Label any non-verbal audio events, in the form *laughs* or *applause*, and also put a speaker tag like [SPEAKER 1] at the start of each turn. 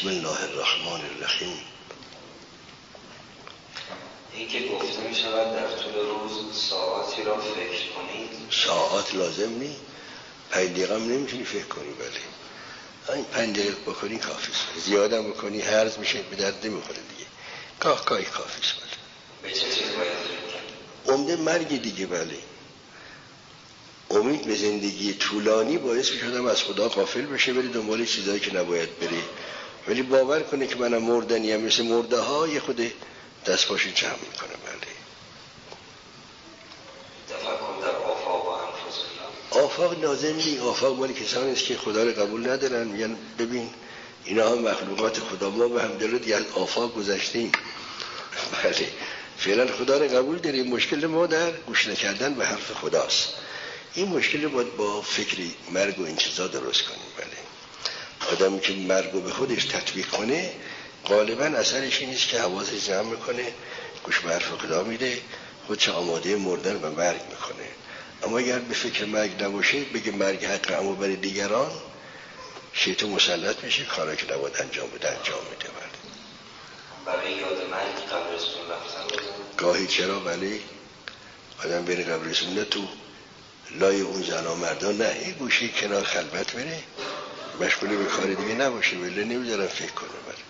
[SPEAKER 1] بسم الله الرحمن الرحیم.
[SPEAKER 2] این که گفته می شود در طول روز ساعتی را فکر کنید.
[SPEAKER 1] ساعت لازم نی. پنج دقیقه هم نمی‌تونی فکر کنی ولی. این پنج دقیقه بکنی کافی است. زیادم بکنی هرز میشه به درد نمی‌خوره دیگه. گاه گاهی کافی است ولی.
[SPEAKER 2] به چه چیز باید
[SPEAKER 1] عمده مرگ دیگه ولی. امید به زندگی طولانی باعث می شدم از خدا غافل بشه بری دنبال چیزایی که نباید بری. ولی باور کنه که منم مردنی هم مثل مرده ها یه خود دست پاشو جمع می‌کنه بله.
[SPEAKER 2] آفاق
[SPEAKER 1] لازم نی آفاق مال کسانی است که خدا رو قبول ندارن. میگن ببین اینا هم مخلوقات خدا ما به هم دیگه از آفاق گذشتیم *laughs* بله. فعلا خدا رو قبول داریم. مشکل ما در گوش نکردن به حرف خداست. این مشکل باید با فکری مرگ و این چیزا درست کنیم. بله. آدمی که مرگ رو به خودش تطبیق کنه غالبا اثرش این نیست که حواسش جمع می‌کنه گوش به حرف خدا میده خودش آماده مردن و مرگ می‌کنه. اما اگر به فکر مرگ نباشه بگه مرگ حق اما برای دیگران شیطان مسلط میشه کارا که نباید انجام بده انجام میده بله
[SPEAKER 2] برای یاد مرگ قبرستون
[SPEAKER 1] گاهی چرا؟ ولی آدم بره قبرستون نه تو لای اون زن و مردان نه این گوشه کنار خلوت بره مشغول به کار دیگه نباشه ولی نمی‌ذارم فکر کنه بله